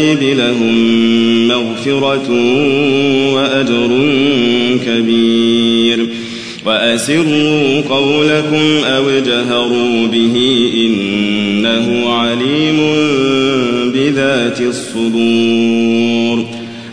بالغيب لهم مغفرة وأجر كبير. وأسروا قولكم أو جهروا به إنه عليم بذات الصدور.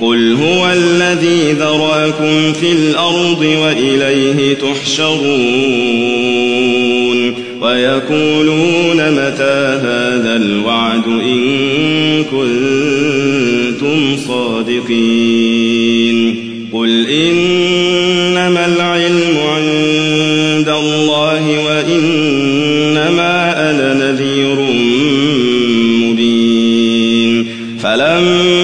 قل هو الذي ذراكم في الأرض وإليه تحشرون ويقولون متى هذا الوعد إن كنتم صادقين قل إنما العلم عند الله وإنما أنا نذير مبين فلما